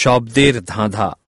শব্দের ধাঁধা।